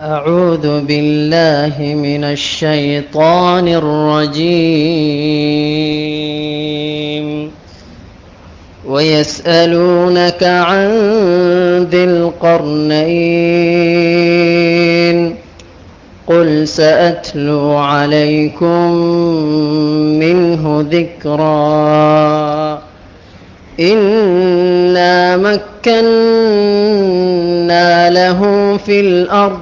أعوذ بالله من الشيطان الرجيم. ويسألونك عن ذي القرنين. قل سأتلو عليكم منه ذكرا. إنا مكنا له في الأرض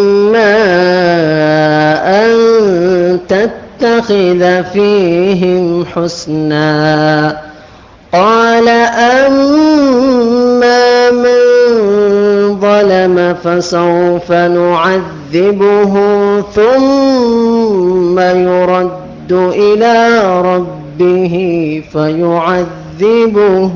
أن تتخذ فيهم حسنا قال أما من ظلم فسوف نعذبه ثم يرد إلى ربه فيعذبه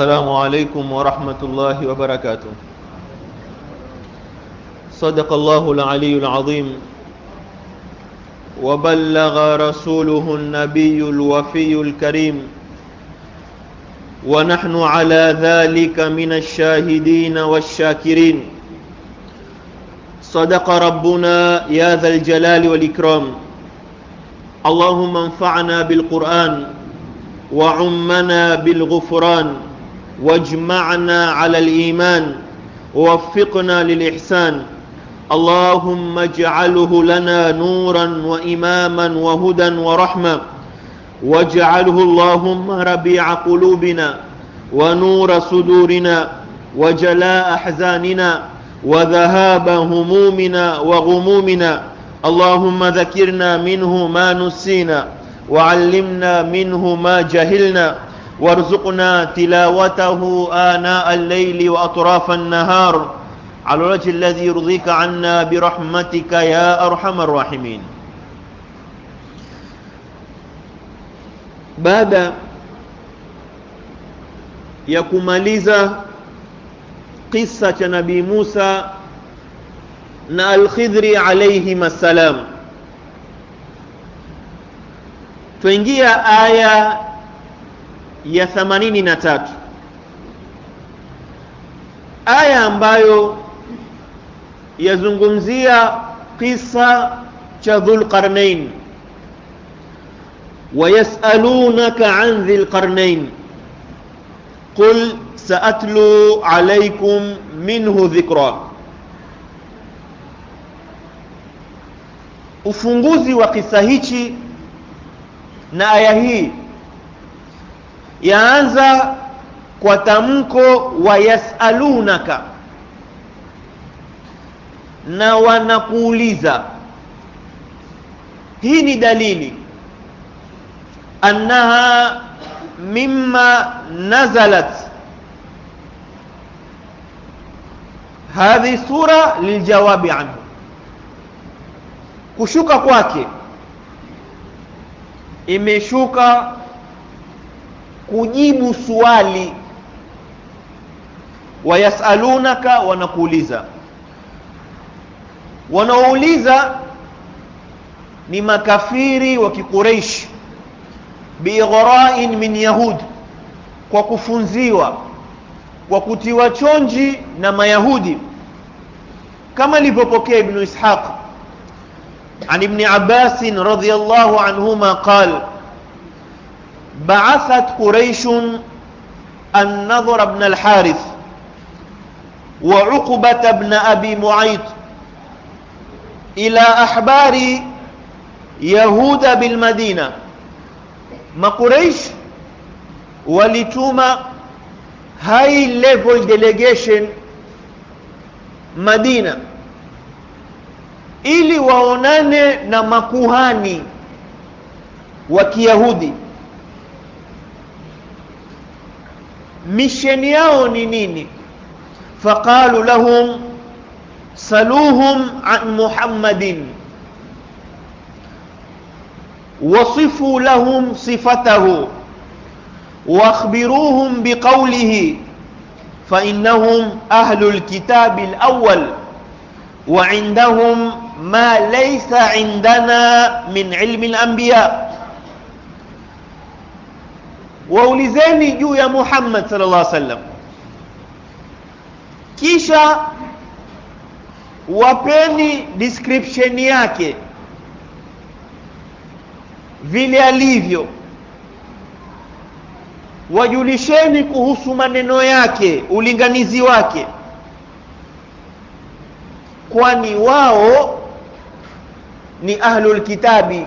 السلام عليكم ورحمة الله وبركاته. صدق الله العلي العظيم. وبلغ رسوله النبي الوفي الكريم. ونحن على ذلك من الشاهدين والشاكرين. صدق ربنا يا ذا الجلال والإكرام. اللهم انفعنا بالقرآن وعمنا بالغفران. واجمعنا على الإيمان ووفقنا للإحسان. اللهم اجعله لنا نورا وإماما وهدى ورحمة. واجعله اللهم ربيع قلوبنا ونور صدورنا وجلاء أحزاننا وذهاب همومنا وغمومنا. اللهم ذكرنا منه ما نسينا وعلمنا منه ما جهلنا. وارزقنا تلاوته آناء الليل وأطراف النهار. على الوجه الذي يرضيك عنا برحمتك يا أرحم الراحمين. baada ya kumaliza kisa cha nabii Musa na alayhim assalam tuingia aya ya themanini na tatu. Aya ambayo yazungumzia kisa cha Dhulqarnain. Wayasalunaka an dhilqarnain qul saatlu alaikum minhu dhikra. Ufunguzi wa kisa hichi na aya hii yaanza kwa tamko wa yasalunaka. Na wanakuuliza hii ni dalili annaha mimma nazalat? Hadhi sura liljawabi anhu. Kushuka kwake imeshuka kujibu swali. Wayasalunaka wanakuuliza. Wanaouliza ni makafiri wa kikureish bigharain min yahud kwa kufunziwa kwa kutiwa chonji na mayahudi. Kama ilipopokea ibnu ishaq. An ibni abbasin radiallahu anhuma qala بعثت قريش النضر بن الحارث وعقبة بن أبي معيط إلى أحبار يهود بالمدينة ما قريش walituma high level delegation Madina ili waonane na makuhani wa Kiyahudi misheni yao ni nini faqalu lahum saluhum an muhammadin wasifu lahum sifatahu واخبروهم بقوله فإنهم أهل الكتاب الأول وعندهم ما ليس عندنا من علم الأنبياء waulizeni juu ya Muhammad sallallahu alaihi wasallam. Kisha wapeni description yake. Vile alivyo. Wajulisheni kuhusu maneno yake ulinganizi wake. Kwani wao ni ahlul kitabi.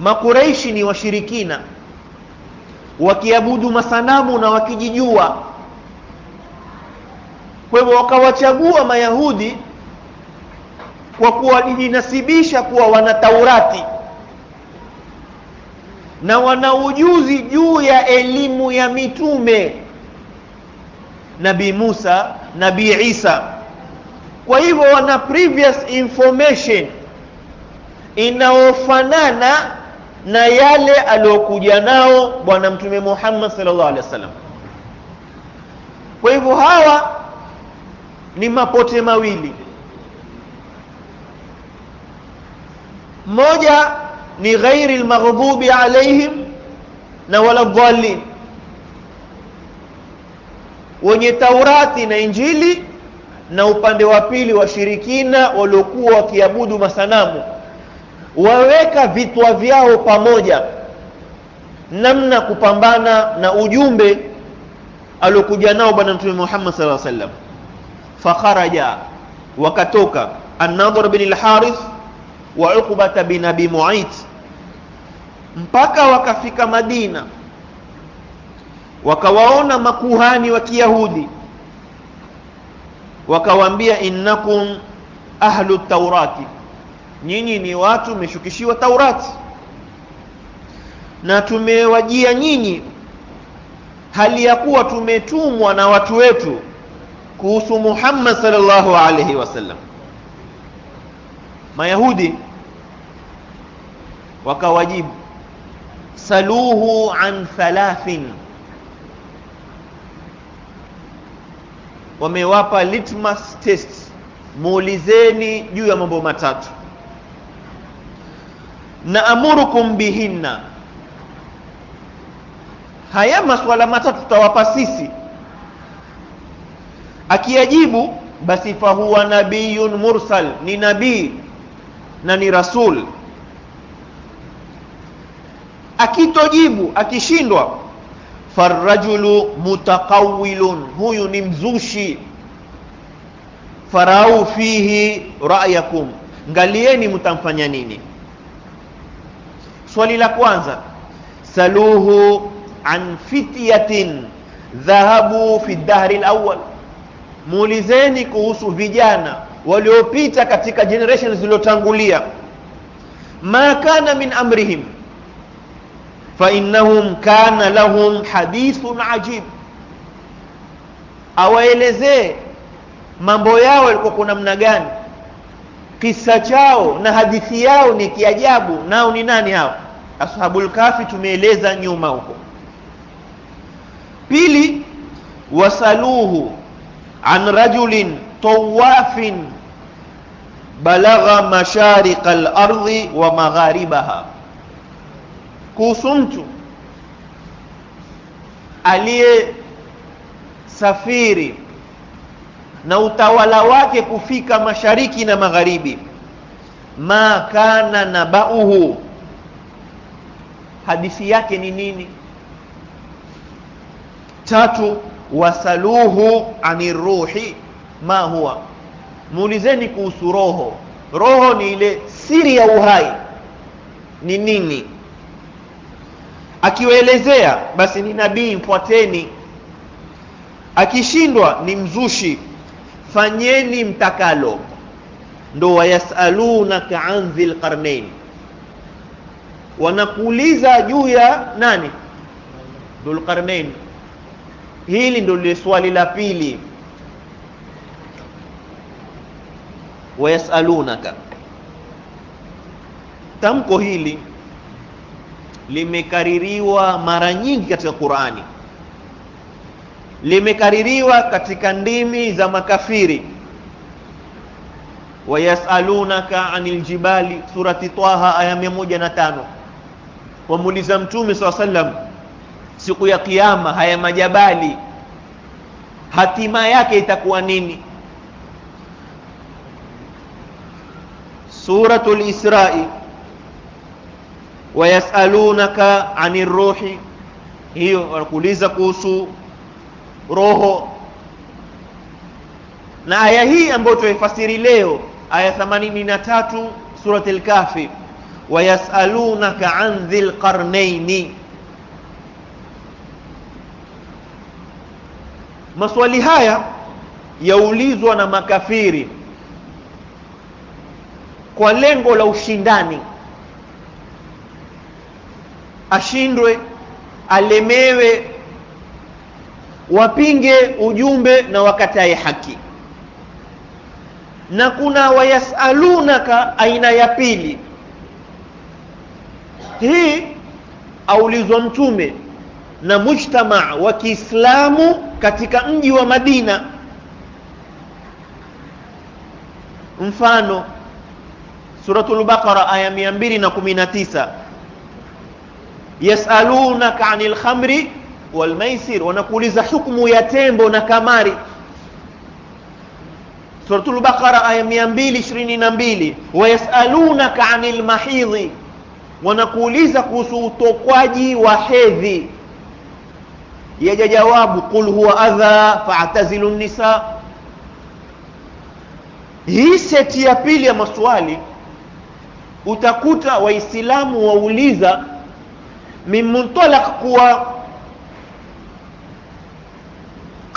Makureishi ni washirikina wakiabudu masanamu na wakijijua. Kwa hivyo wakawachagua mayahudi kwa kuwa kuwajinasibisha kuwa wana taurati na wana ujuzi juu ya elimu ya mitume. Nabii Musa nabii Isa. Kwa hivyo wana previous information inaofanana na yale aliyokuja nao bwana mtume Muhammad sallallahu alaihi wasallam. Kwa hivyo hawa ni mapote mawili. Moja ni ghairi almaghdubi alaihim na wala dhalin. Wenye Taurati na Injili na upande wa pili washirikina waliokuwa wakiabudu masanamu waweka vitwa vyao pamoja. Namna kupambana na ujumbe aliokuja nao bwana mtume Muhammad sallallahu alaihi wasallam. Fakharaja wakatoka. an-Nadhr bin al-Harith wa Uqbah bin Abi Mu'ayt. Mpaka wakafika Madina. Wakawaona makuhani wa Kiyahudi. Wakawaambia innakum ahlu taurati nyinyi ni watu mmeshukishiwa taurati na tumewajia nyinyi hali ya kuwa tumetumwa na watu wetu kuhusu Muhammad sallallahu alaihi wasallam Mayahudi wakawajibu saluhu an thalathin. Wamewapa litmus test muulizeni juu ya mambo matatu na amurukum bihinna. Haya maswala matatu tutawapa sisi. Akiyajibu basi fahuwa nabiyun mursal ni nabii na ni rasul. Akitojibu akishindwa farajulu mutaqawilun huyu ni mzushi. Farau fihi ra'yakum ngalieni mtamfanya nini swali la kwanza. Saluhu an fityatin dhahabu fi dahri alawwal. Muulizeni kuhusu vijana waliopita katika generation zilizotangulia. Ma kana min amrihim. Fa innahum kana lahum hadithun ajib. Awaelezee mambo yao yalikuwa kuna namna gani kisa chao na hadithi yao ni kiajabu nao ni nani hao? Ashabul kafi tumeeleza nyuma huko. Pili wasaluhu an rajulin tawafin balagha mashariqa al-ardhi wa magharibaha. Kuhusu mtu aliyesafiri na utawala wake kufika mashariki na magharibi. Ma kana nabauhu. Hadithi yake ni nini? Tatu wasaluhu aniruhi ma huwa? Muulizeni kuhusu roho. Roho ni ile siri ya uhai. Ni nini? Akiwaelezea basi ni nabii mfuateni. Akishindwa ni mzushi fanyeni mtakalo. Ndo wayasalunaka an dhil qarnain. Wanakuuliza juu ya nani? Dhul qarnain. Hili ndo swali la pili. Wayasalunaka. Tamko hili limekaririwa mara nyingi katika Qur'ani limekaririwa katika ndimi za makafiri. Wayasalunaka anil jibali surati Taha aya 105 wamuuliza mtume swalla sallam siku ya kiyama haya majabali hatima yake itakuwa nini? Suratul Isra'i wayasalunaka anir ruhi hiyo wanakuuliza kuhusu roho. Na aya hii ambayo tuifasiri leo aya 83 surati al-kahfi wayasalunaka an dhil qarnaini. Maswali haya yaulizwa na makafiri kwa lengo la ushindani. Ashindwe alemewe wapinge ujumbe na wakatae haki. Na kuna wayasalunaka aina ya pili. Hii aulizwa mtume na mujtama wa Kiislamu katika mji wa Madina. Mfano suratul baqara aya 219 yasalunaka anil khamri wal maisir wanakuuliza hukumu ya tembo na kamari. Suratul baqara aya 222 wayasalunaka anil mahidhi. Wanakuuliza kuhusu utokwaji wa hedhi. Yaja jawabu qul huwa adha fa'tazilu nisa. Hii seti ya pili ya maswali utakuta waislamu wauliza min muntalaq kuwa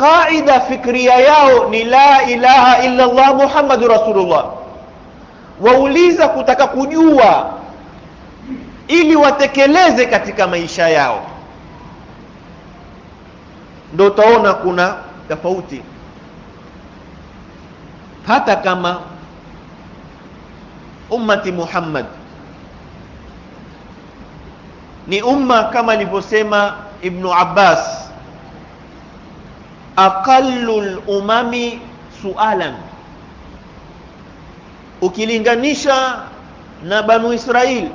qaida fikria yao ni la ilaha illa Allah Muhammadur Rasulullah. Wauliza kutaka kujua ili watekeleze katika maisha yao. Ndio utaona kuna tofauti. Hata kama ummati Muhammad ni umma kama alivyosema Ibn Abbas aqallul umami sualan. Ukilinganisha na banu Israil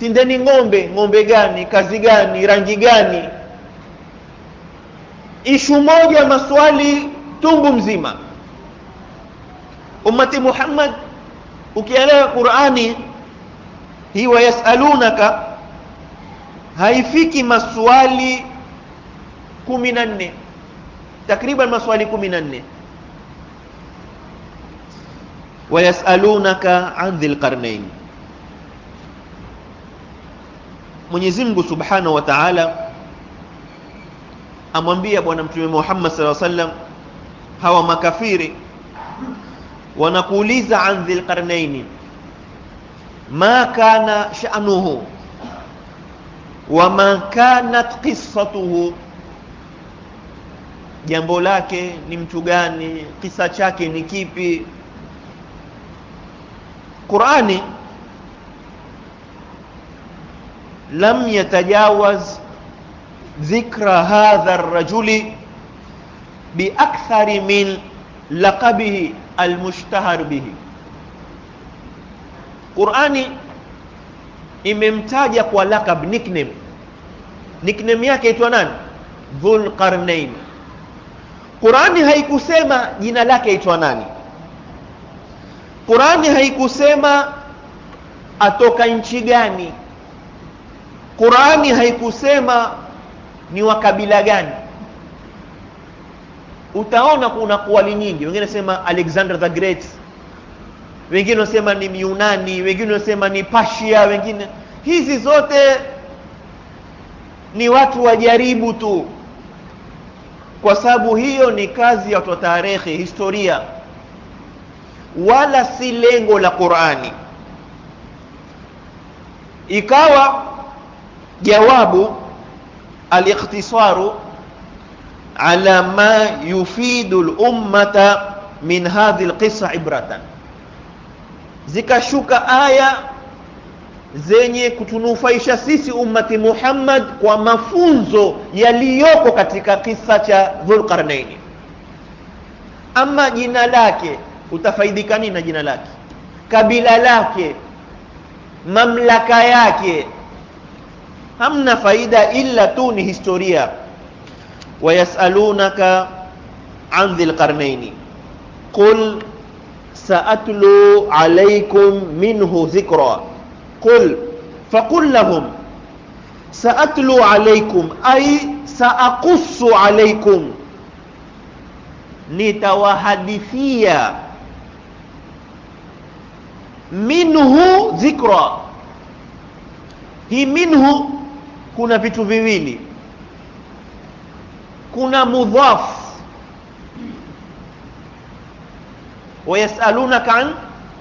tindeni ng'ombe. Ng'ombe gani? Kazi gani? Rangi gani? Ishu moja maswali tungu mzima. Ummati Muhammad ukielewa Qur'ani hiwa yasalunaka haifiki maswali 14 takriban maswali 14 wayasalunaka an dhil qarnain Mwenyezi Mungu Subhanahu wa Ta'ala amwambia bwana mtume Muhammad sallallahu alaihi wasallam hawa makafiri wanakuuliza an dhil qarnaini ma kana sha'nuhu wama kanat qissatuhu jambo lake ni mtu gani? Kisa chake ni kipi? Qur'ani lam yatajawaz dhikra hadha ar-rajuli biakthari min laqabihi almushtahar bihi. Qur'ani imemtaja kwa lakab nickname. Nickname yake itwa nani? Dhul Qarnain Qur'ani haikusema jina lake aitwa nani. Qur'ani haikusema atoka nchi gani. Qur'ani haikusema ni wa kabila gani. Utaona kuna kuwali nyingi. Wengine wanasema Alexander the Great. Wengine wanasema ni Myunani. Wengine wanasema ni Persia wengine hizi zote ni watu wajaribu tu kwa sababu hiyo ni kazi ya watu wa tarehe historia. Wala si lengo la Qur'ani. Ikawa jawabu al-ikhtisaru ala ma yufidu al-ummata min hadhihi al-qissa ibratan. Zikashuka aya zenye kutunufaisha sisi ummati Muhammad kwa mafunzo yaliyoko katika kisa cha Dhulqarnain. Ama jina lake utafaidika nini na jina lake? Kabila lake mamlaka yake. Hamna faida ila tu ni historia. Wayasalunaka an dhulqarnain. Qul saatlu alaykum minhu dhikra قل فقل لهم سأتلو عليكم أي سأقص عليكم. نتوهدثيا منه ذكرى. هي منه كنا في تفيني كنا مضاف ويسألونك عن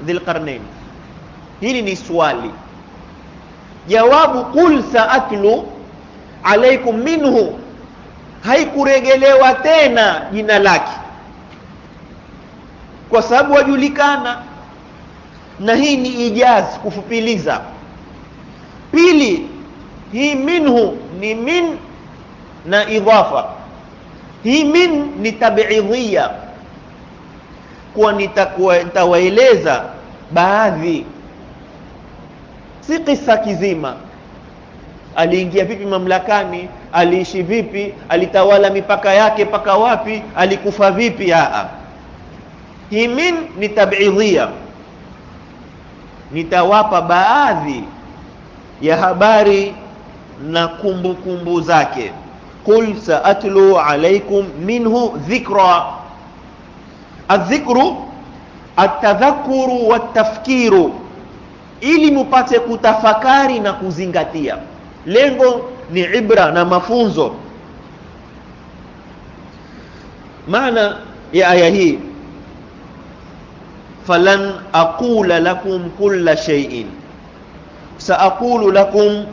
ذي القرنين هيني نسوالي jawabu qul saatlu alaikum minhu. Haikuregelewa tena jina lake. Kwa sababu wajulikana na hii ni ijaz kufupiliza. Pili hii minhu ni min na idhafa. Hii min ni tabidhia kuwa nitawaeleza baadhi si kisa kizima. Aliingia vipi mamlakani? Aliishi vipi? Alitawala mipaka yake paka wapi? Alikufa vipi? Aa. Himin ni tabidhia. Nitawapa baadhi ya habari na kumbukumbu kumbu zake. Qul saatlu alaikum minhu dhikra. Adhikru atadhakuru watafkiru ili mupate kutafakari na kuzingatia. Lengo ni ibra na mafunzo. Maana ya aya hii falan aqula lakum kulla shay'in. Saaqulu lakum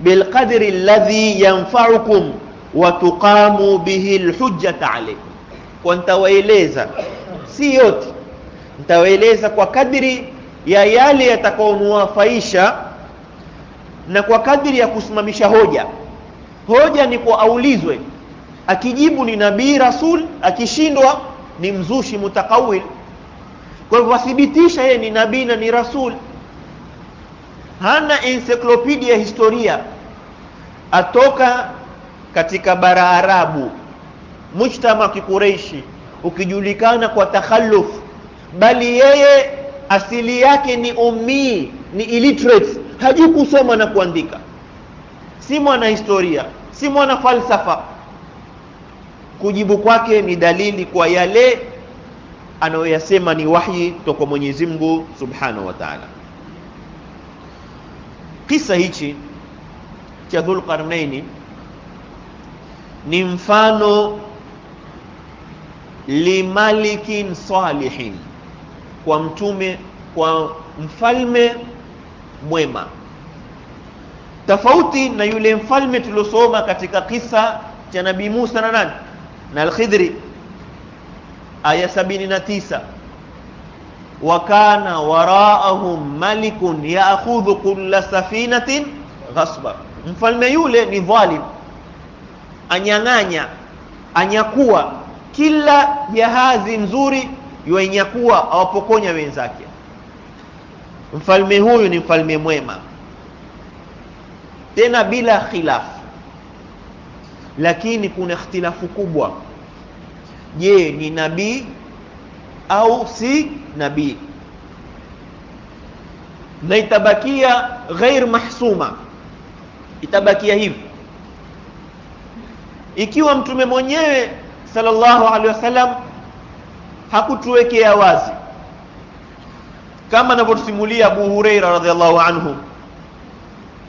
bilqadri alladhi yanfa'ukum wa tuqamu bihi alhujjata alaykum. Kwa nitawaeleza si yote. Nitawaeleza kwa kadri ya yale yatakaomuwafaisha na kwa kadri ya kusimamisha hoja. Hoja ni kwa aulizwe. Akijibu ni nabii rasul akishindwa ni mzushi mutakawil. Kwa hivyo wathibitisha yeye ni nabii na ni rasul. Hana encyclopedia ya historia. Atoka katika bara arabu mujtama kikureishi ukijulikana kwa takhalluf bali yeye asili yake ni ummi ni illiterate. Hajui kusoma na kuandika. Si mwana historia si mwana falsafa kujibu kwake ni dalili kwa yale anayoyasema ni wahyi toka Mwenyezi Mungu Subhanahu wa Ta'ala. Kisa hichi cha Dhulqarnaini ni mfano limalikin salihin kwa mtume kwa mfalme mwema. Tofauti na yule mfalme tuliosoma katika kisa cha nabii Musa na nani? Na al-Khidri aya 79 wa kana waraahum malikun ya'khudhu kulla safinatin ghasba. Mfalme yule ni dhalim. Anyang'anya anyakuwa kila jahazi nzuri yuainyakuwa awapokonya wenzake. Mfalme huyu ni mfalme mwema tena bila khilaf. Lakini kuna ikhtilafu kubwa. Je ni nabii au si nabii? Na itabakia ghair mahsuma. Itabakia hivi. Ikiwa mtume mwenyewe sallallahu alaihi wasallam hakutuwekea wazi kama anavyotusimulia Abu Huraira radhiallahu anhu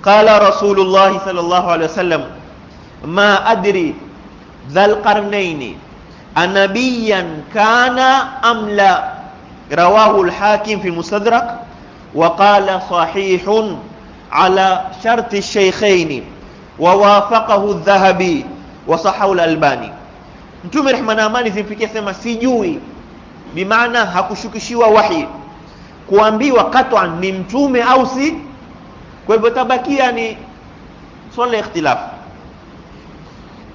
qala rasulullah sallallahu alaihi wasallam ma adri dhal qarnaini anabiyan kana am la mustadrak wa qala sahihun ala shart ash-shaykhayn wa wafaqahu adh-dhahabi wa sahahu al-albani mtume rehma amani zimfikia sema sijui bimaana hakushukishiwa wahi. Kuambiwa katwa ni mtume au si? Kwa hivyo tabakia ni swala ya ikhtilafu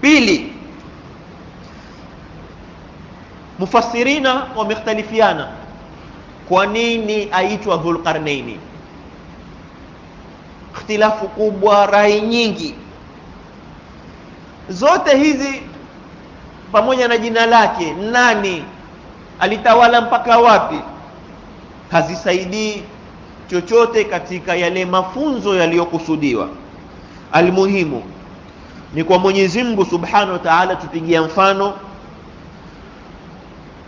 pili mufassirina wamekhtalifiana kwa nini aitwa dhulqarnaini. Ikhtilafu kubwa rai nyingi. Zote hizi pamoja na jina lake nani alitawala mpaka wapi? Hazisaidii chochote katika yale mafunzo yaliyokusudiwa. Almuhimu ni kwa Mwenyezi Mungu Subhanahu wa Ta'ala tupigia mfano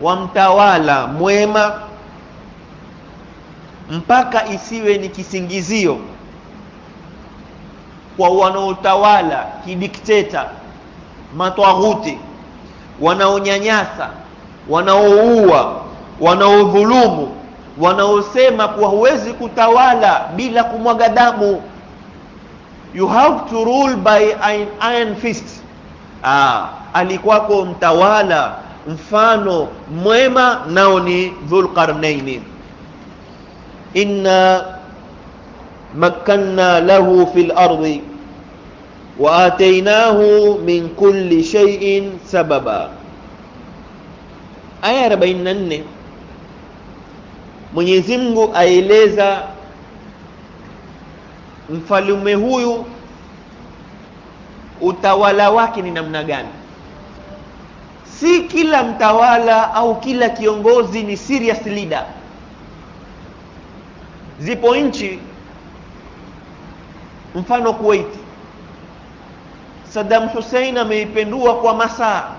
wa mtawala mwema mpaka isiwe ni kisingizio kwa wanaotawala kidikteta matwaghuti wanaonyanyasa wanaoua wanaodhulumu wanaosema kuwa huwezi kutawala bila kumwaga damu. You have to rule by an iron fist. Ah alikuwako mtawala mfano mwema nao ni dhulqarnaini. Inna makkanna lahu fil ardi wa atainahu min kulli shay'in sababa aya 44 Mwenyezi Mungu aeleza mfalume huyu utawala wake ni namna gani. Si kila mtawala au kila kiongozi ni serious leader. Zipo nchi mfano Kuwait. Saddam Hussein ameipendua kwa masaa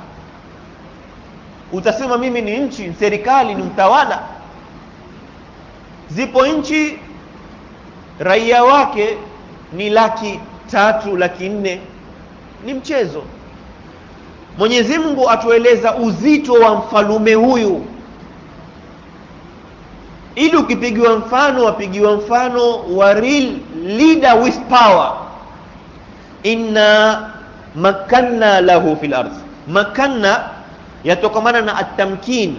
utasema mimi ni nchi serikali ni mtawala. Zipo nchi raia wake ni laki tatu laki nne. Ni mchezo. Mwenyezi Mungu atueleza uzito wa mfalume huyu. Ili ukipigiwa mfano wapigiwa mfano wa real leader with power. Inna makanna lahu fil ardh makanna yatokamana na atamkin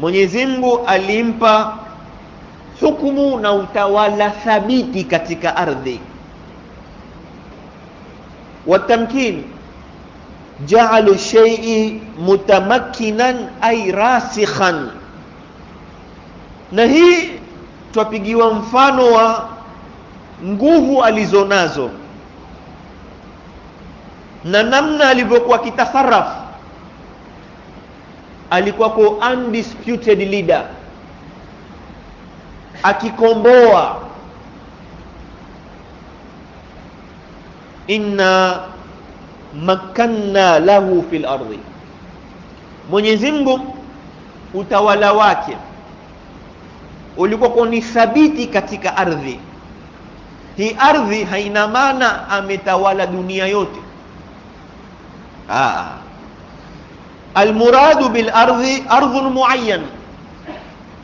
Mwenyezi Mungu alimpa hukumu na utawala thabiti katika ardhi. Watamkin ja'alu shay'i mutamakkinan ay rasikhan. Na hii twapigiwa mfano wa nguvu alizonazo na namna alivyokuwa kitasarraf. Alikuwa kwa undisputed leader. Akikomboa. Inna makanna lahu fil ardi. Mwenyezi Mungu utawala wake ulikuwa ni thabiti katika ardhi. Hii ardhi haina maana ametawala dunia yote Ah, ah. almuradu bil ardhi ardhun muayyan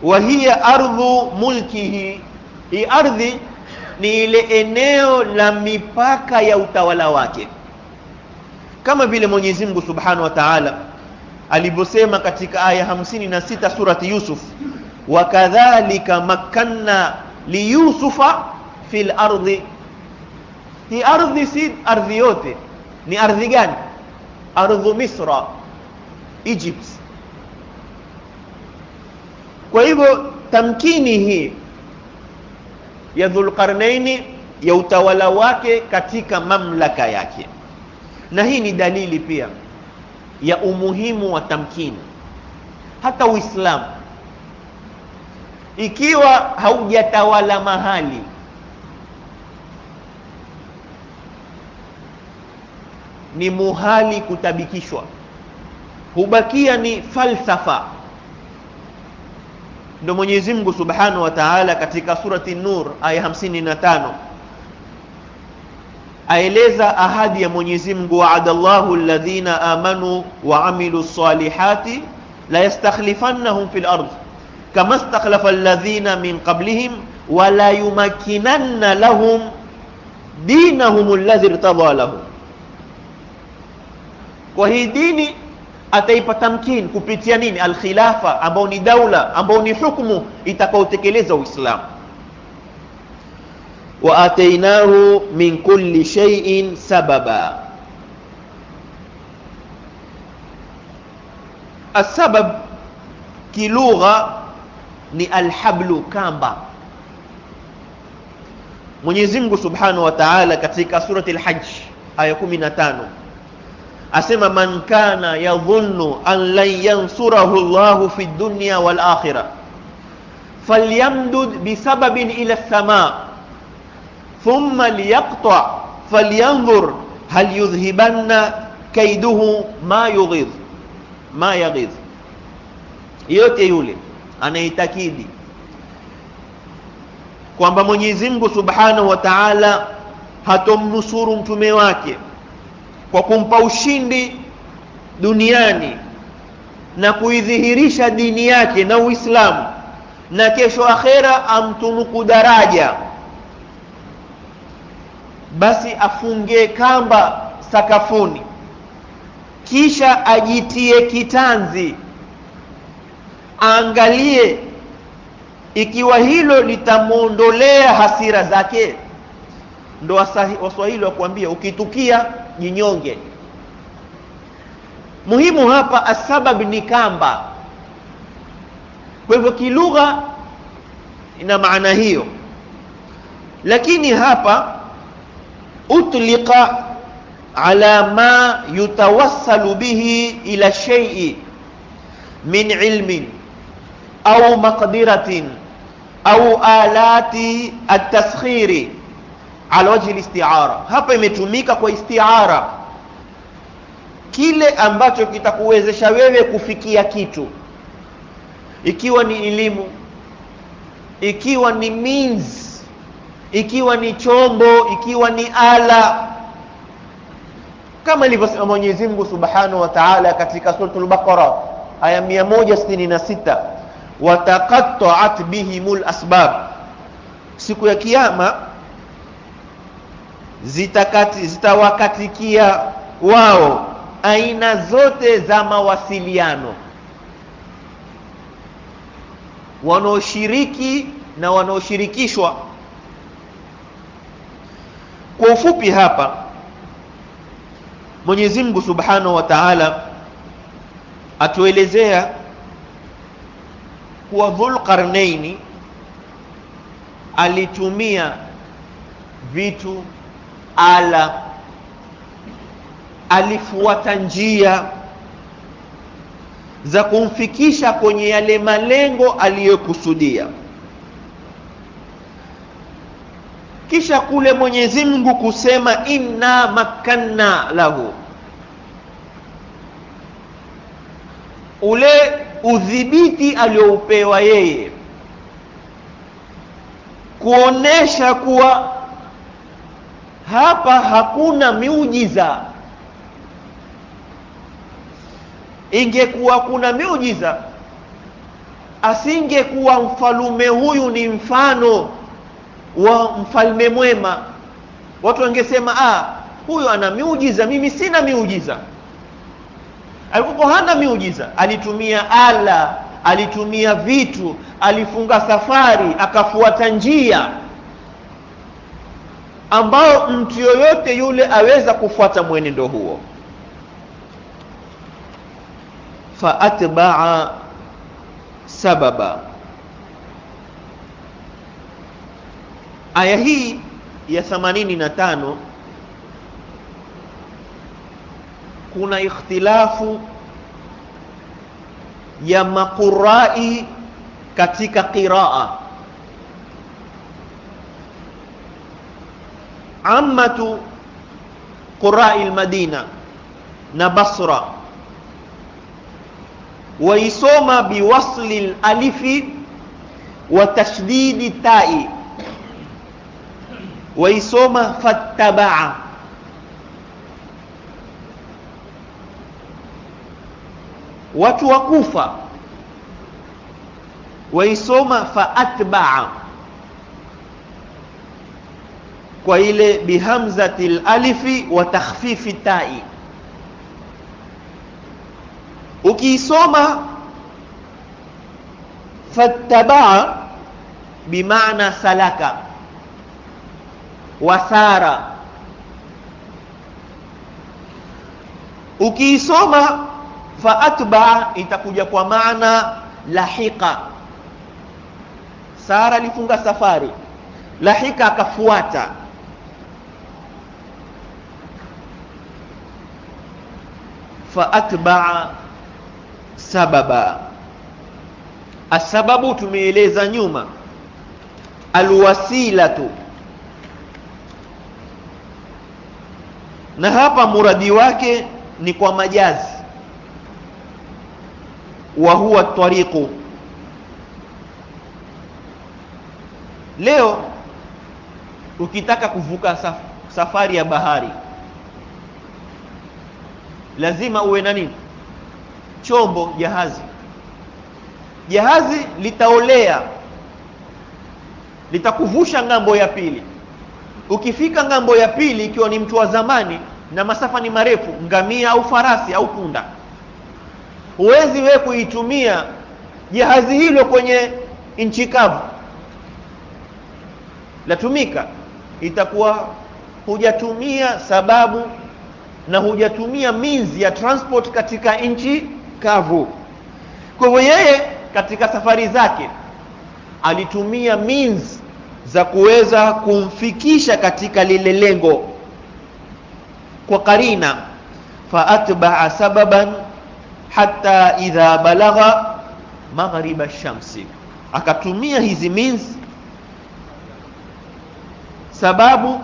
wa hiya ardhu mulkihi, hii ardhi ni ile eneo la mipaka ya utawala wake, kama vile Mwenyezi Mungu Subhanahu wa Ta'ala alivyosema katika aya hamsini na sita surati Yusuf, wakadhalika makkanna liyusufa fil ardhi. Hii ardhi si ardhi yote. Ni ardhi gani? Ardhu misra Egypt. kwa hivyo tamkini hii ya dhulqarnaini ya utawala wake katika mamlaka yake na hii ni dalili pia ya umuhimu wa tamkini hata uislamu ikiwa haujatawala mahali ni muhali kutabikishwa hubakia ni falsafa ndo Mwenyezi Mungu Subhanahu wa Ta'ala katika surati Nur aya 55 aeleza ahadi ya Mwenyezi Mungu wa'adallahu alladhina amanu wa amilu salihati la yastakhlifannahum fil ardh kama istakhlafa alladhina min qablihim wa la yumakkinanna lahum dinahum alladhi irtadha lahum kwa hii dini ataipa tamkin kupitia nini? Alkhilafa ambao ni daula ambao ni hukumu itakayotekeleza uislamu. Wa atainahu min kulli shay'in sababa. Asbab kilugha ni alhablu kamba. Mwenyezi Mungu Subhanahu wa Ta'ala katika surati al-Hajj aya 15 asema man kana yadhunnu an lan yansurahu Allahu fi dunya wal akhirah falyamdud bisababin ila as-samaa thumma liyaqta falyanzur hal yudhhibanna kaiduhu ma yughidh ma yaghidh yote yule anaitakidi kwamba Mwenyezi Mungu Subhanahu wa Ta'ala hatomnusuru mtume wake kwa kumpa ushindi duniani na kuidhihirisha dini yake na Uislamu na kesho akhera amtunuku daraja basi afunge kamba sakafuni kisha ajitie kitanzi aangalie ikiwa hilo litamwondolea hasira zake ndo waswahili wa kuambia ukitukia jinyonge. Muhimu hapa asbab ni kamba. Kwa hivyo kilugha ina maana hiyo. Lakini hapa utliqa ala ma yutawassalu bihi ila shay'i min ilmin au maqdiratin au alati at-taskhiri ala listiara hapa imetumika kwa isti'ara. Kile ambacho kitakuwezesha wewe kufikia kitu. Ikiwa ni elimu. Ikiwa ni means. Ikiwa ni chombo. Ikiwa ni ala. Kama ilivyosema Mwenyezi Mungu Subhanahu wa Ta'ala katika suratul Baqara aya 166 wataqatta'at bihimul asbab. Siku ya kiyama zitakati zitawakatikia wao aina zote za mawasiliano. Wanaoshiriki na wanaoshirikishwa. Kwa ufupi hapa Mwenyezi Mungu Subhanahu wa Ta'ala atuelezea kuwa Dhulqarnaini alitumia vitu ala. Alifuata njia za kumfikisha kwenye yale malengo aliyokusudia. Kisha kule Mwenyezi Mungu kusema inna makanna lahu. Ule udhibiti aliyoupewa yeye kuonesha kuwa hapa hakuna miujiza. Ingekuwa kuna miujiza asingekuwa mfalume huyu ni mfano wa mfalme mwema. Watu wangesema ah huyu ana miujiza mimi sina miujiza. Alikuwa hana miujiza. Alitumia ala alitumia vitu alifunga safari akafuata njia ambao mtu yoyote yule aweza kufuata mwenendo huo. Fa atbaa sababa. Aya hii ya 85 kuna ikhtilafu ya maqurai katika qiraa. عامة قراء المدينة نبصرة. ويصوم بوصل الألف وتشديد التاء. ويصوم فاتبع. وتوقف ويصوم فأتبع. Kwa ile bihamzati alifi wa takhfifi tai. Ukiisoma fattabaa bimaana salaka wasara ukiisoma faatba itakuja kwa maana lahika sara alifunga safari lahika akafuata faatbaa sababa. Asababu tumeeleza nyuma. Alwasilatu. Na hapa muradi wake ni kwa majazi. Wa huwa tariqu. Leo ukitaka kuvuka safari ya bahari lazima uwe na nini? Chombo jahazi. Jahazi litaolea litakuvusha ng'ambo ya pili. Ukifika ng'ambo ya pili ikiwa ni mtu wa zamani na masafa ni marefu ngamia au farasi au punda huwezi wewe kuitumia jahazi hilo kwenye nchi kavu. Latumika. Itakuwa hujatumia sababu na hujatumia means ya transport katika nchi kavu. Kwa hivyo yeye katika safari zake alitumia means za kuweza kumfikisha katika lile lengo kwa karina. Faatbaa sababan hatta idha balagha maghriba shamsi. Akatumia hizi means sababu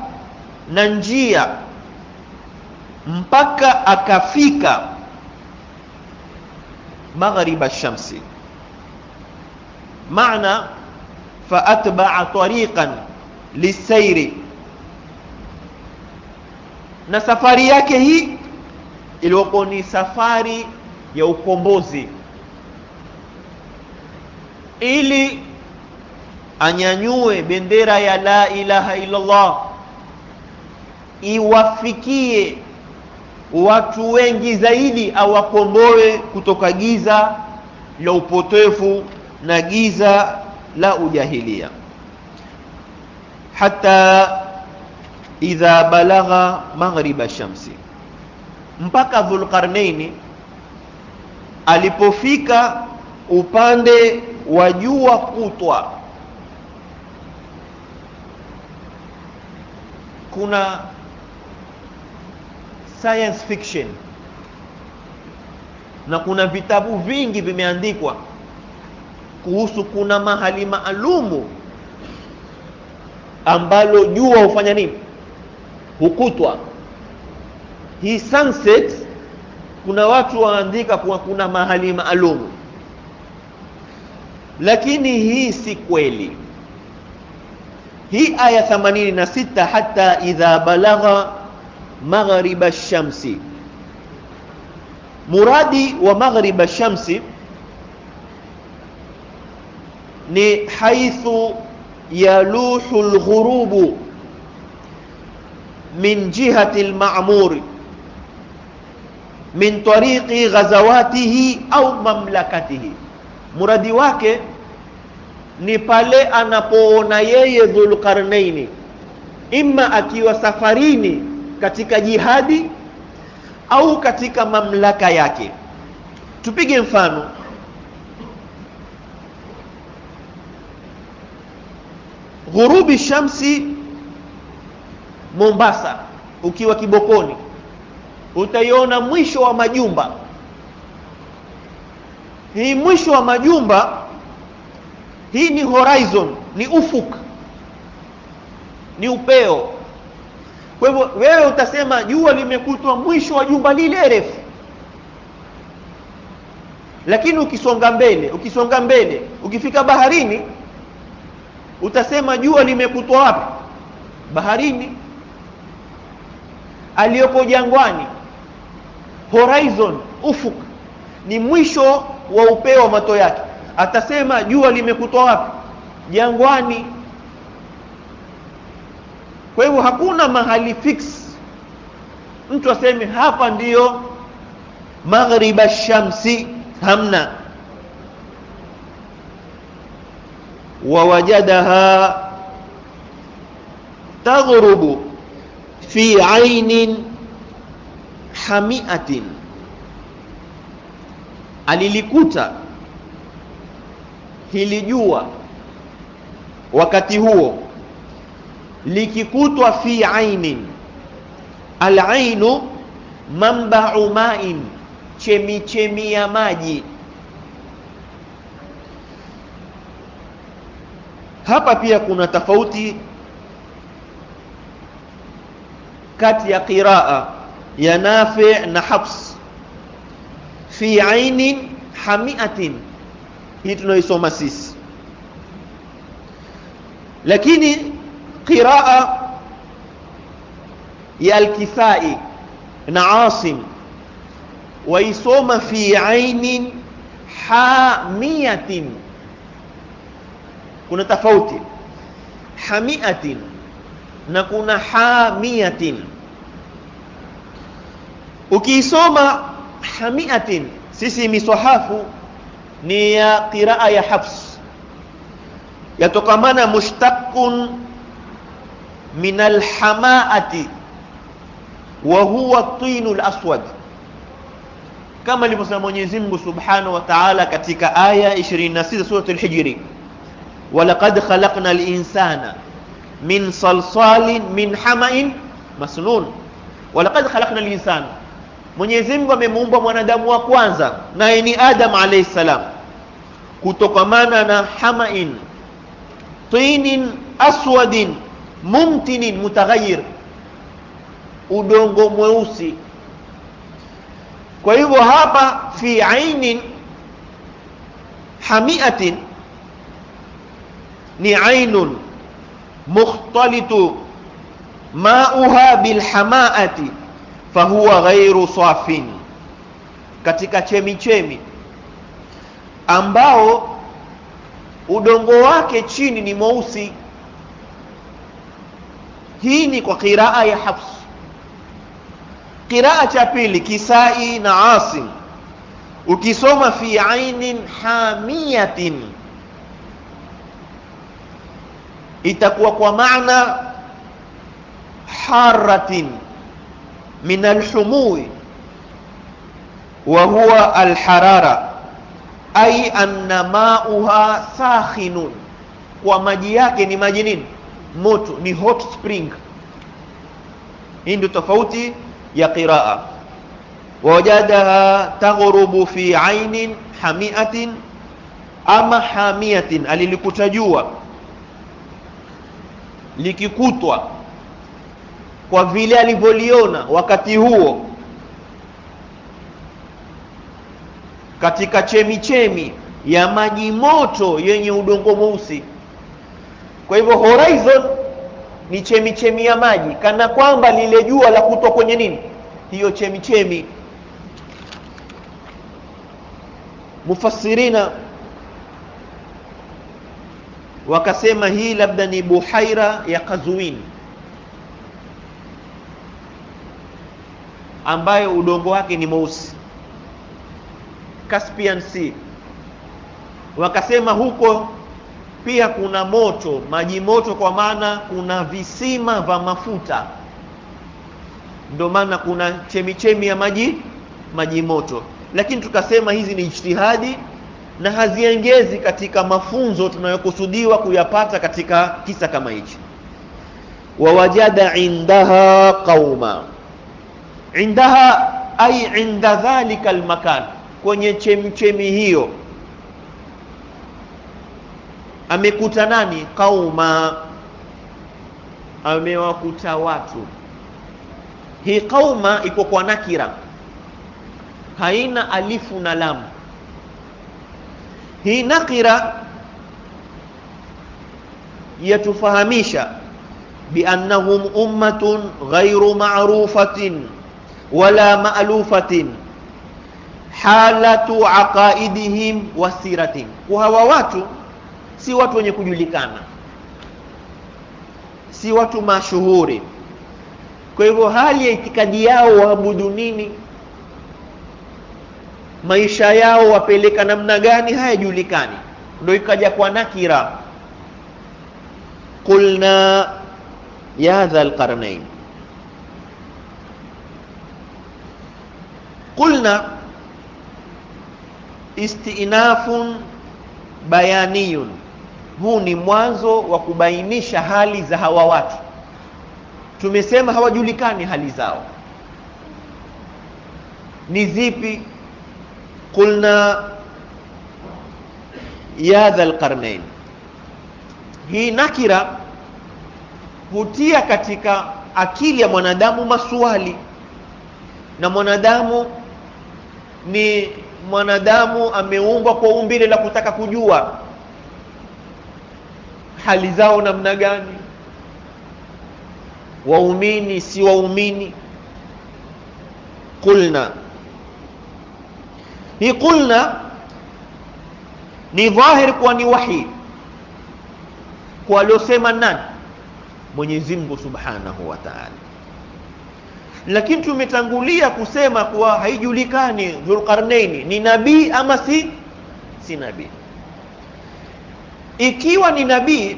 na njia mpaka akafika maghriba shamsi. Maana faatbaa tariqan lisairi na safari yake hii iliyokuwa ni safari ya ukombozi. Ili anyanyue bendera ya la ilaha illallah iwafikie watu wengi zaidi awakomboe kutoka giza la upotefu na giza la ujahilia. Hata idha balagha maghriba shamsi mpaka dhulqarnaini alipofika upande wa jua kutwa kuna science fiction. Na kuna vitabu vingi vimeandikwa kuhusu kuna mahali maalumu ambalo jua hufanya nini? Hukutwa. Hii sunset kuna watu waandika kuwa kuna mahali maalumu. Lakini hii si kweli. Hii aya 86 hata idha balagha maghriba shamsi. Muradi wa maghriba shamsi ni haithu yaluhu lghurubu min jihati lmamuri min tariqi ghazawatihi au mamlakatihi. Muradi wake ni pale anapoona yeye dhulqarnaini imma akiwa safarini katika jihadi au katika mamlaka yake. Tupige mfano. Ghurubi shamsi Mombasa ukiwa Kibokoni utaiona mwisho wa majumba. Hii mwisho wa majumba hii ni horizon ni ufuk ni upeo kwa hivyo wewe utasema jua limekutwa mwisho wa jumba lile refu. Lakini ukisonga mbele ukisonga mbele ukifika baharini utasema jua limekutwa wapi? Baharini. Aliyoko jangwani horizon ufuk ni mwisho wa upeo wa mato yake. Atasema jua limekutwa wapi? Jangwani kwa hivyo hakuna mahali fix. Mtu aseme hapa ndiyo maghriba shamsi hamna. Wawajadaha taghrubu fi ainin hamiatin. Alilikuta hili jua wakati huo likikutwa fi ainin. Alainu mambau ma'in chemi chemi ya maji. Hapa pia kuna tofauti kati ya qiraa ya Nafi' na Hafs fi ainin hamiatin hii tunaisoma sisi. Lakini قراءة يا الكسائي نعاصم ويصوم في عين حامية. كنا تفوت. حمية. نكون حامية. وكي صوم حمية. سيسي مصحاف نيا قراءة يا حفص. يتقمن مشتق من الحماءة وهو الطين الأسود. كما لمسلم يزم سبحانه وتعالى كتك آية 20 26 سورة الحجر. ولقد خلقنا الإنسان من صلصال من حماء مسنون. ولقد خلقنا الإنسان. من يزم بممم بمنا دم وقوانزا نايني آدم عليه السلام. كتوكمانا حماء طين أسود. Mumtinin mutaghayyir. Udongo mweusi. Kwa hivyo hapa fi ainin hamiatin ni ainun mukhtalitu ma'uha bilhamaati fahuwa ghairu safin. Katika chemi chemi ambao udongo wake chini ni mweusi hii ni kwa qiraa ya Hafs. Qiraa cha pili Kisai na Asim. Ukisoma fi ainin hamiyatin itakuwa kwa maana haratin min alhumui wa huwa alharara ay anna ma'uha sakhinun. Kwa maji yake ni maji nini moto ni hot spring. Hii ndio tofauti ya qiraa. Wajadaha taghrubu fi ainin hamiatin ama hamiatin alilikuta jua likikutwa kwa vile alivyoliona wakati huo katika chemichemi chemi ya maji moto yenye udongo mweusi kwa hivyo horizon ni chemi chemi ya maji kana kwamba lile jua la kutwa kwenye nini? Hiyo chemichemi. Chemi mufassirina wakasema hii labda ni buhaira ya Qazwin ambayo udongo wake ni mweusi. Caspian Sea. Wakasema huko pia kuna moto. Maji moto kwa maana kuna visima vya mafuta. Ndio maana kuna chemichemi ya maji maji moto. Lakini tukasema hizi ni ijtihadi na haziengezi katika mafunzo tunayokusudiwa kuyapata katika kisa kama hichi. Wawajada indaha qauma indaha ay inda dhalika almakan. Kwenye chemichemi hiyo amekuta nani? Qauma amewakuta watu. Hii qauma iko kwa nakira. Haina alifu na lam. Hii nakira yatufahamisha biannahum ummatun ghairu ma'rufatin wala ma'lufatin halatu aqaidihim wa siratin. Kwa hawa watu si watu wenye kujulikana si watu mashuhuri. Kwa hivyo hali ya itikadi yao waabudu nini? Maisha yao wapeleka namna gani? Hayajulikani. Ndio ikaja kwa nakira. Qulna ya dhal qarnain qulna istinafun bayaniyun huu ni mwanzo wa kubainisha hali za hawa watu. Tumesema hawajulikani hali zao. Ni zipi? Kulna ya dhal qarnain hii nakira hutia katika akili ya mwanadamu maswali. Na mwanadamu ni mwanadamu ameumbwa kwa umbile la kutaka kujua hali zao namna gani? Waumini si waumini? Qulna. Hii qulna ni dhahir kuwa ni wahi. Kwa aliosema nani? Mwenyezi Mungu Subhanahu wa Ta'ala. Lakini tumetangulia kusema kuwa haijulikani Dhulqarnaini ni nabii ama si si nabii ikiwa ni nabii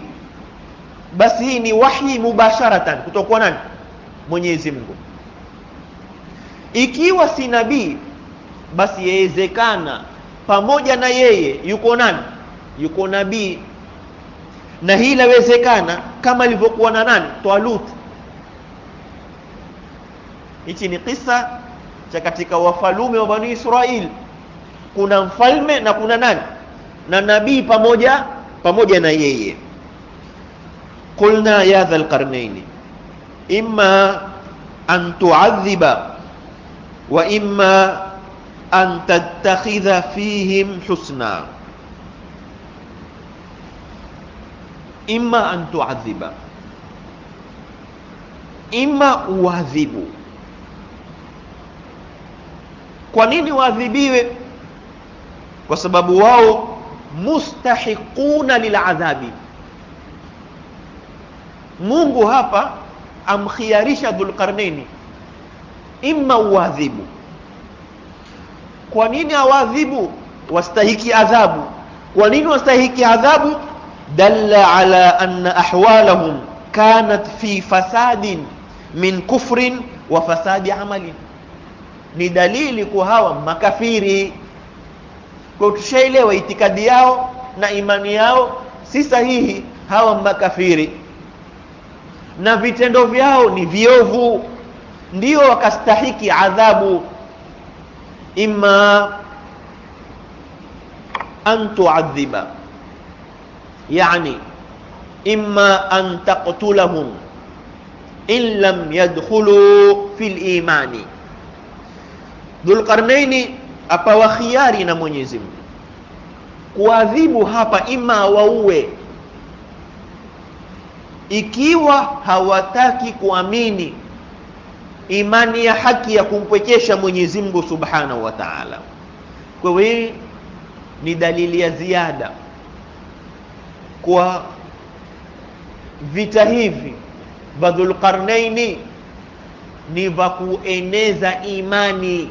basi hii ni wahi mubasharatan kutoka kwa nani? Mwenyezi Mungu. Ikiwa si nabii basi yawezekana pamoja na yeye yuko nani? Yuko nabii. Na hii inawezekana kama ilivyokuwa na nani? Talut. Hichi ni kisa cha katika wafalume wa Bani Israil. Kuna mfalme na kuna nani? Na nabii pamoja pamoja na yeye qulna ya dha alqarnaini imma an tu'adhiba wa imma an tattakhidha fihim husna imma an tu'adhiba imma uadhibu kwa nini waadhibiwe kwa sababu wao mustahiquna liladhabi. Mungu hapa amkhiarisha Dhulqarnaini imma uadhibu. Kwa nini awadhibu wastahiki adhabu. Kwa nini wastahiki adhabu? Dalla ala anna ahwalahum kanat fi fasadin min kufrin wa fasadi amalin. Ni dalili kwa hawa makafiri kwa tushaelewa itikadi yao na imani yao si sahihi hawa makafiri. Na vitendo vyao ni viovu ndio wakastahiki adhabu. Imma an tu'adhiba yani imma an taqtulahum in lam yadkhulu fil imani. Dhulqarnaini apawa khiari na Mwenyezi Mungu? Kuadhibu hapa ima wauwe ikiwa hawataki kuamini imani ya haki ya kumpwekesha Mwenyezi Mungu Subhanahu wa Ta'ala. Kwa hiyo ni dalili ya ziada kwa vita hivi Badhul Qarnaini ni vya kueneza imani,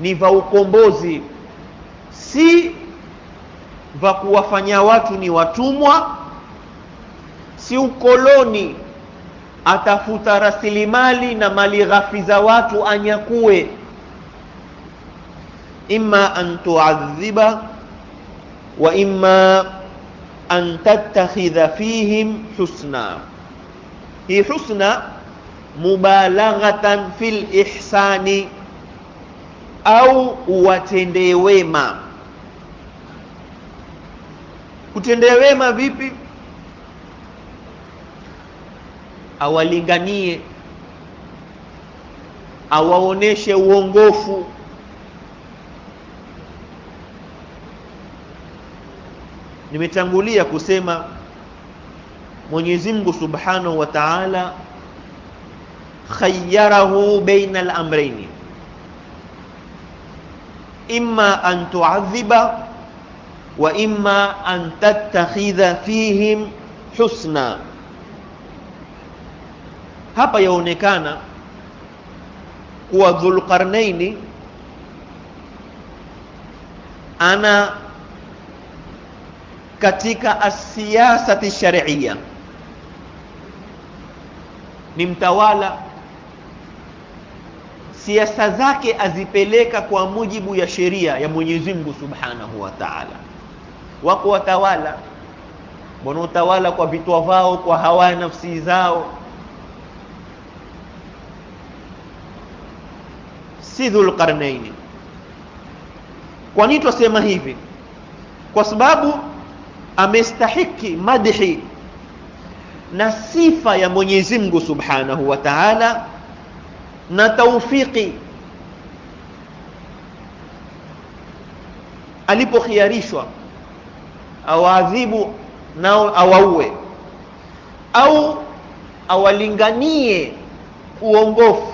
ni vya ukombozi, si vya kuwafanya watu ni watumwa, si ukoloni atafuta rasilimali na mali ghafi za watu anyakue. Imma an tu'adhiba wa imma an tattakhidha fihim husna. Hii husna mubalaghatan fil ihsani au uwatendee wema. Kutendea wema vipi? Awalinganie. Awaoneshe uongofu. Nimetangulia kusema Mwenyezi Mungu Subhanahu wa Ta'ala khayyarahu baina al-amrayn imma an tu'adhiba wa imma an tattakhidha fihim husna. Hapa yaonekana kuwa Dhulqarnaini ana katika asiasati sharia ni mtawala siasa zake azipeleka kwa mujibu ya sheria ya Mwenyezi Mungu Subhanahu wa Ta'ala. Wako watawala. Wanaotawala kwa vitwa vao kwa hawa nafsi zao? Si Dhulqarnaini. Kwa nini twasema hivi? Kwa sababu amestahiki madhi na sifa ya Mwenyezi Mungu Subhanahu wa Ta'ala na taufiki alipokhiarishwa awaadhibu nao awaue au awalinganie uongofu.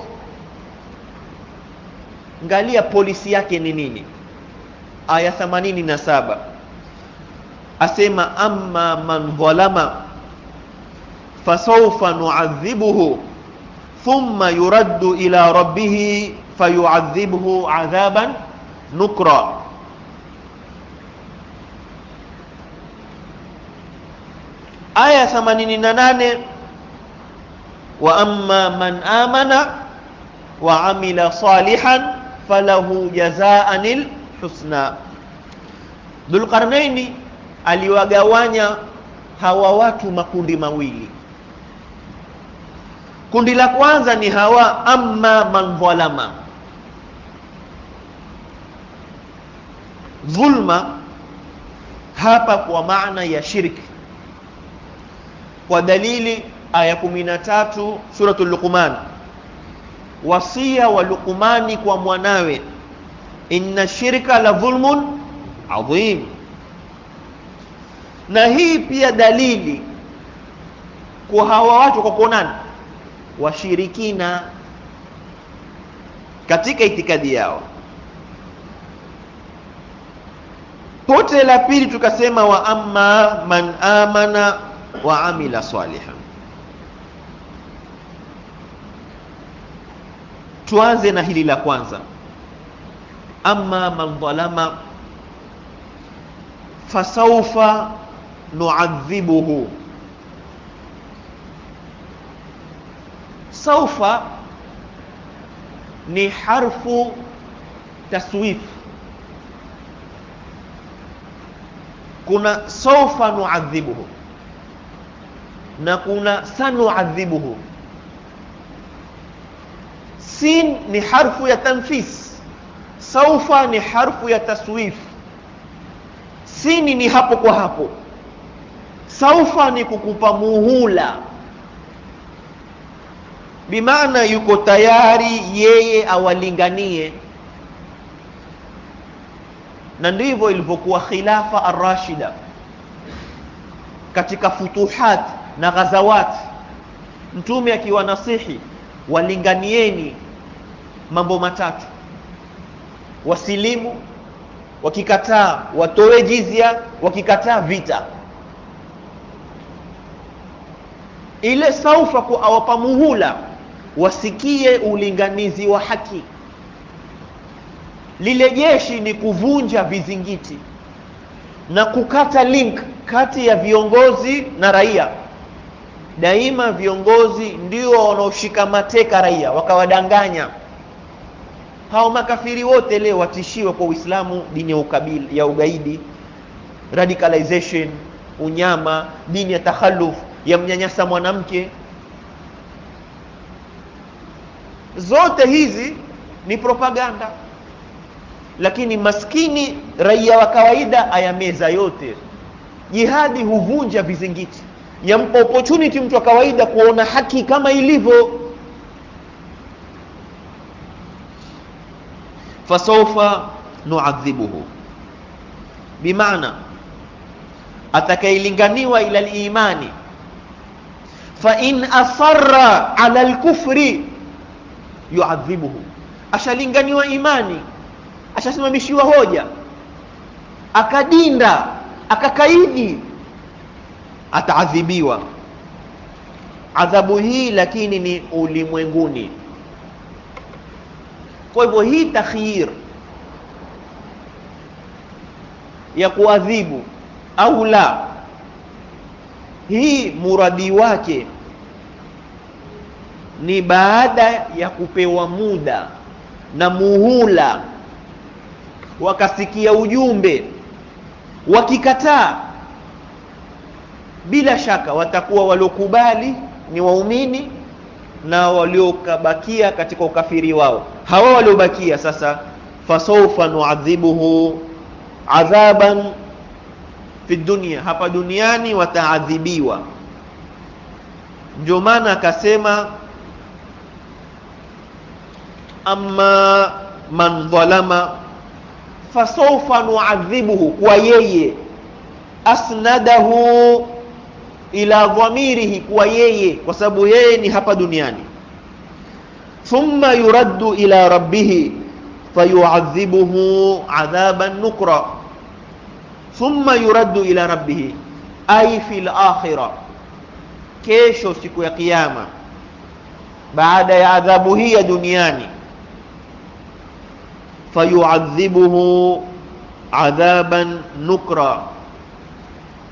Ngalia polisi yake ni nini? Aya 87 asema amma man dhalama fasawfa nu'adhibuhu thumma yuraddu ila rabbih fayu'adhibuhu 'adhaban nukra. Aya 88 wa amma man amana wa amila salihan falahu jazaanil husna Dhulqarnaini aliwagawanya hawa watu makundi mawili kundi la kwanza ni hawa amma man dhalama dhulma hapa kwa maana ya shirki. Kwa dalili aya 13 suratul luqman. Wasia wa luqmani kwa mwanawe. Inna shirka la dhulmun adhim na hii pia dalili kwa hawa watu kwa kuonana washirikina katika itikadi yao. Pote la pili tukasema wa amma man amana wa amila salihan. Tuanze na hili la kwanza. Amma man dhalama fasawfa nu'adhibuhu saufa ni harfu taswif. Kuna saufa nu'adhibuhu na kuna sanu'adhibuhu. Sin ni harfu ya tanfis saufa ni harfu ya taswif. Sin ni hapo kwa hapo saufa ni kukupa muhula bimaana yuko tayari yeye awalinganie. Na ndivyo ilivyokuwa khilafa ar-rashida katika futuhat na ghazawat. Mtume akiwa nasihi walinganieni mambo matatu. Wasilimu wakikataa watoe jizia wakikataa vita. Ile saufa kuawapa muhula wasikie ulinganizi wa haki. Lile jeshi ni kuvunja vizingiti na kukata link kati ya viongozi na raia. Daima viongozi ndio wanaoshika mateka raia wakawadanganya. Hao makafiri wote leo watishiwa kwa Uislamu dini ya ukabili ya ugaidi radicalization unyama dini ya takhalluf ya mnyanyasa mwanamke zote hizi ni propaganda. Lakini maskini raia wa kawaida ayameza yote. Jihadi huvunja vizingiti. Yampa opportunity mtu wa kawaida kuona haki kama ilivyo. Fasawfa nuadhibuhu. Bimaana atakailinganiwa ila al-imani fa in asarra ala al-kufri yuadhibuhu. Ashalinganiwa imani ashasimamishiwa hoja akadinda akakaidi ataadhibiwa. Adhabu hii lakini ni ulimwenguni. Kwa hivyo hii takhir ya kuadhibu au la hii muradi wake ni baada ya kupewa muda na muhula wakasikia ujumbe wakikataa. Bila shaka watakuwa waliokubali ni waumini na waliokabakia katika ukafiri wao. Hawa waliobakia sasa fasawfa nuadhibuhu adhaban fi dunya hapa duniani wataadhibiwa. Ndio maana akasema أما من ظلم فسوف نعذبه. كويي أسنده إلى ضميره. كويي وسبويين هبا دنياني. ثم يرد إلى ربه فيعذبه عذابا نكرا. ثم يرد إلى ربه أي في الآخرة. كيشو سكو قيامة؟ بعد عذابه هي دنياني. Fayu'adhibuhu adhaban nukra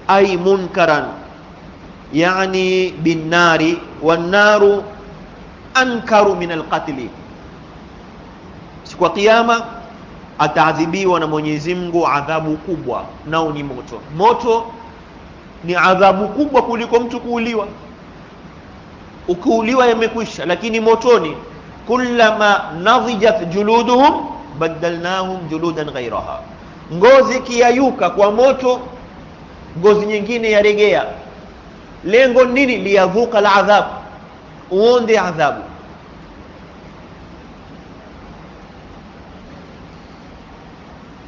ay munkaran yani binnari wannaru ankaru min alqatli siku ya kiyama ataadhibiwa na Mwenyezi Mungu adhabu kubwa nao ni moto. Moto ni adhabu kubwa kuliko mtu kuuliwa. Ukiuliwa yamekwisha lakini motoni kullama nadhijat juluduhum badalnahum juludan ghayraha ngozi kiayuka kwa moto ngozi nyingine yaregea lengo nini liyadhuka aladhab uonde adhabu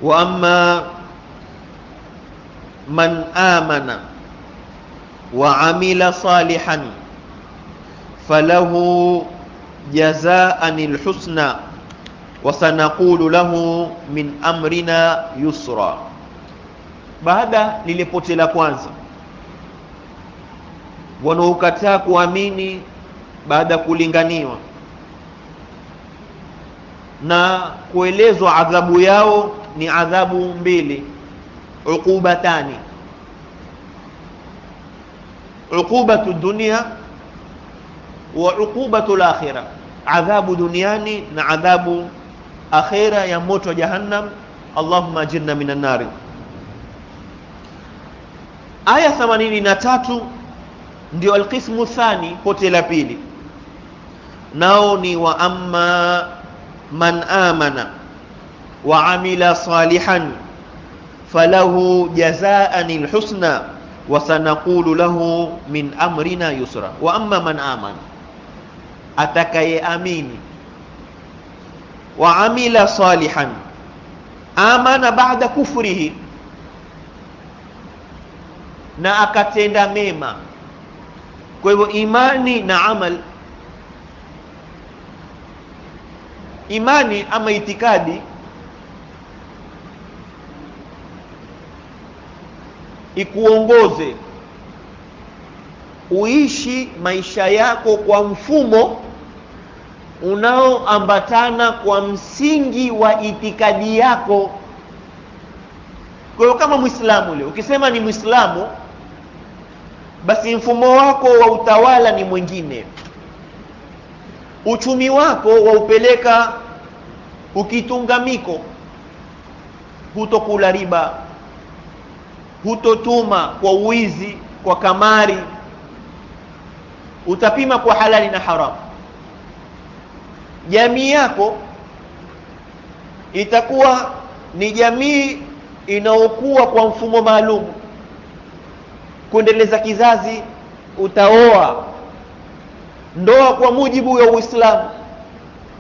wa amma man amana wa amila salihan falahu jazaan alhusna wa sanaqulu lahu min amrina yusra. Baada lile la kwanza wanaokataa kuamini baada kulinganiwa na kuelezwa adhabu yao ni adhabu mbili uqubatani uqubatu dunia wa uqubatu al-akhirah adhabu duniani na adhabu akhira ya moto jahannam Allahumma ajirna minan nari. Aya 83 ndio alqismu thani pote la pili. Nao ni wa amma man amana wa amila salihan falahu jazaan alhusna wa sanaqulu lahu min amrina yusra. Wa amma man amana atakayeamini wa amila salihan amana baada kufrihi na akatenda mema. Kwa hivyo imani na amal imani ama itikadi ikuongoze uishi maisha yako kwa mfumo unaoambatana kwa msingi wa itikadi yako. Kwa kama muislamu leo ukisema ni muislamu basi mfumo wako wa utawala ni mwingine. Uchumi wako waupeleka ukitunga miko hutokula riba hutotuma kwa uwizi kwa kamari utapima kwa halali na haramu jamii yako itakuwa ni jamii inaokuwa kwa mfumo maalum. Kuendeleza kizazi utaoa. Ndoa kwa mujibu wa Uislamu.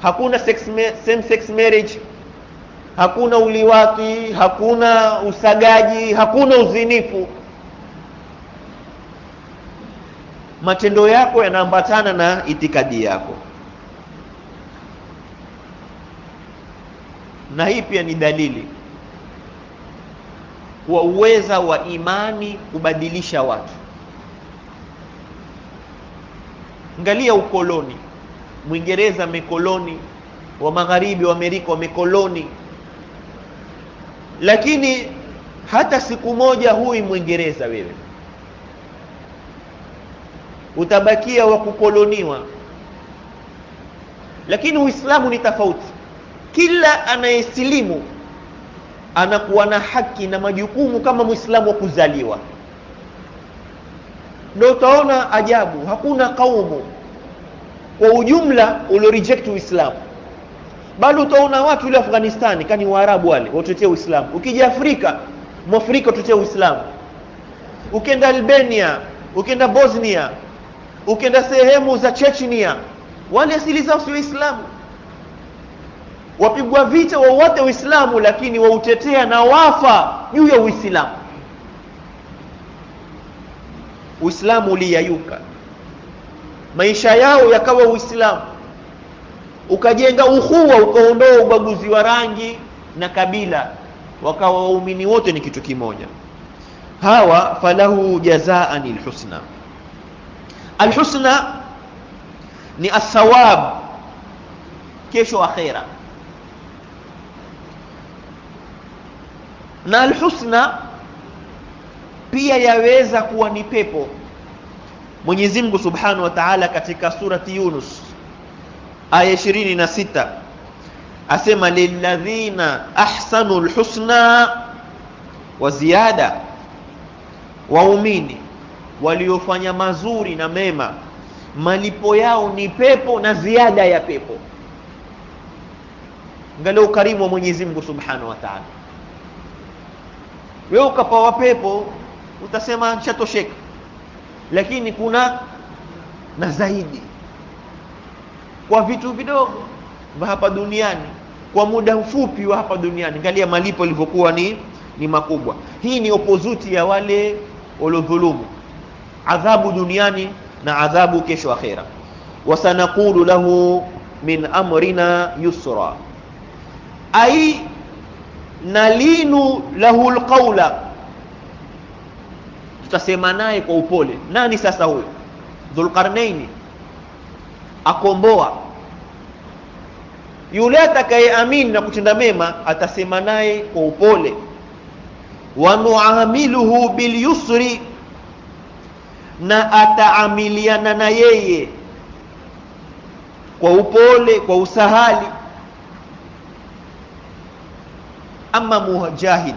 Hakuna sex same sex marriage. Hakuna uliwati hakuna usagaji hakuna uzinifu. Matendo yako yanaambatana na itikadi yako na hii pia ni dalili wa uweza wa imani kubadilisha watu. Angalia ukoloni. Mwingereza mekoloni wa magharibi wa amerika wamekoloni lakini hata siku moja hui mwingereza wewe. Utabakia wa kukoloniwa. Lakini uislamu ni tofauti kila anayesilimu anakuwa na haki na majukumu kama muislamu wa kuzaliwa. Ndio utaona ajabu hakuna kaumu kwa ujumla ulio reject uislamu. Bado utaona watu ile Afghanistani kani waarabu wale watetea uislamu. Ukija Afrika mwafrika utetee uislamu. Ukienda Albania ukienda Bosnia ukienda sehemu za Chechnia, wale asili zao si waislamu wapigwa vita wowote uislamu lakini wautetea na wafa juu ya uislamu. Uislamu uliyayuka. Maisha yao yakawa uislamu. Ukajenga uhuwa ukaondoa ubaguzi wa rangi na kabila wakawa waumini wote ni kitu kimoja. Hawa falahu jazaan alhusna. Alhusna ni athawab kesho akhera na alhusna pia yaweza kuwa ni pepo. Mwenyezi Mungu Subhanahu wa Ta'ala katika surati Yunus aya 26 asema lilladhina ahsanu alhusna wa ziada waumini waliofanya mazuri na mema malipo yao ni pepo na ziada ya pepo. Angalia ukarimu wa Mwenyezi Mungu Subhanahu wa Ta'ala wewe ukapawa pepo utasema nishatosheka. Lakini kuna na zaidi. Kwa vitu vidogo vya hapa duniani kwa muda mfupi wa hapa duniani angalia malipo yalivyokuwa ni ni makubwa. Hii ni opposite ya wale waliodhulumu. Adhabu duniani na adhabu kesho akhera. Wasanaqulu lahu min amrina yusra. Ai nalinu lahu alqawla. Tutasema naye kwa upole. Nani sasa huyo dhulqarnaini. Akomboa. Yule atakayeamini na kutenda mema atasema naye kwa upole. Wa nuamiluhu bilyusri na ataamiliana na yeye. Kwa upole kwa usahali ama mujahid.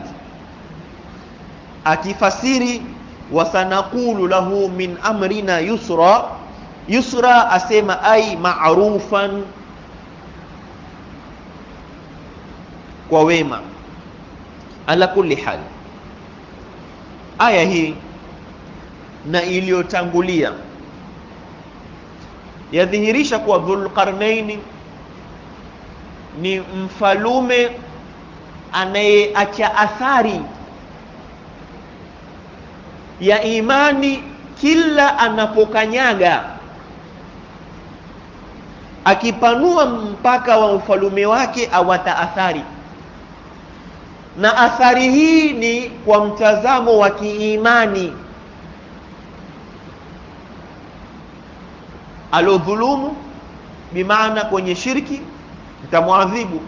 Akifasiri wasanaqulu lahu min amrina yusra. Yusra asema ai ma'rufan kwa wema. Ala kulli hal. Aya hii na iliyotangulia yadhihirisha kuwa dhulqarnaini ni mfalume anayeacha athari ya imani kila anapokanyaga akipanua mpaka wa ufalume wake awata athari. Na athari hii ni kwa mtazamo wa kiimani. Alodhulumu bimaana kwenye shirki nitamwadhibu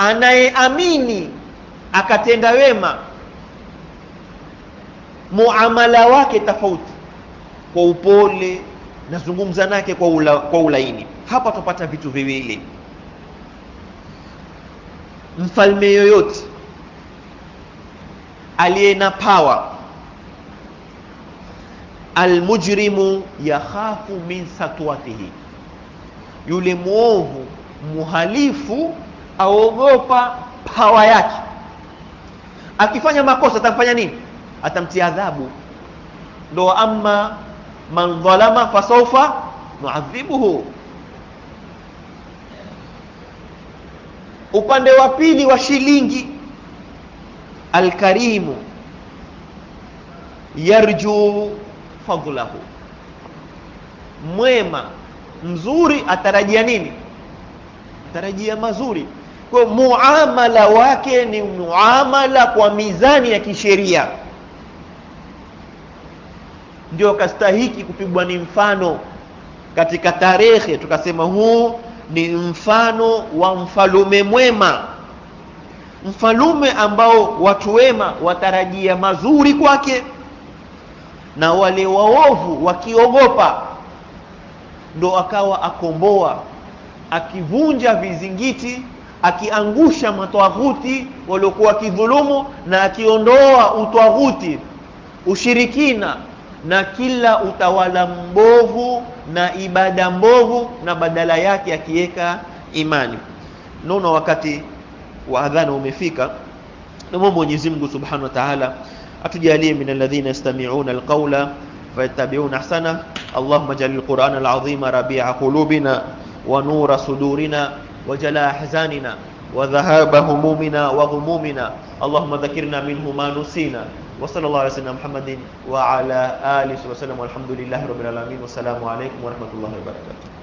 anayeamini akatenda wema muamala wake tofauti kwa upole nazungumza nake kwa, ula, kwa ulaini. Hapa tupata vitu viwili. Mfalme yoyote aliye na power almujrimu yakhafu min satwatihi yule muovu muhalifu aogopa pawa yake. Akifanya makosa atamfanya nini? Atamtia adhabu. Ndo amma man dhalama fasawfa nuadhibuhu. Upande wa pili wa shilingi alkarimu yarju fadlahu. Mwema mzuri atarajia nini? Atarajia mazuri kwa muamala wake ni muamala kwa mizani ya kisheria. Ndio kastahiki kupigwa ni mfano katika tarehe tukasema huu ni mfano wa mfalume mwema. Mfalume ambao watu wema watarajia mazuri kwake na wale waovu wakiogopa ndo akawa akomboa akivunja vizingiti akiangusha matwaghuti waliokuwa kidhulumu na akiondoa utwaghuti ushirikina na kila utawala mbovu na ibada mbovu na badala yake akiweka imani. Naona wakati wa adhana umefika. Naomba Mwenyezi Mungu Subhanahu wa Ta'ala atujalie min alladhina yastami'una alqawla fayattabi'una ahsana. Allahumma jalil Qur'ana al'azima rabi'a qulubina wa nura sudurina وجلاء أحزاننا وذهاب همومنا وغمومنا. اللهم ذكرنا منه ما نسينا. وصلى الله على سيدنا محمد وعلى آله وسلم والحمد لله رب العالمين. والسلام عليكم ورحمة الله وبركاته.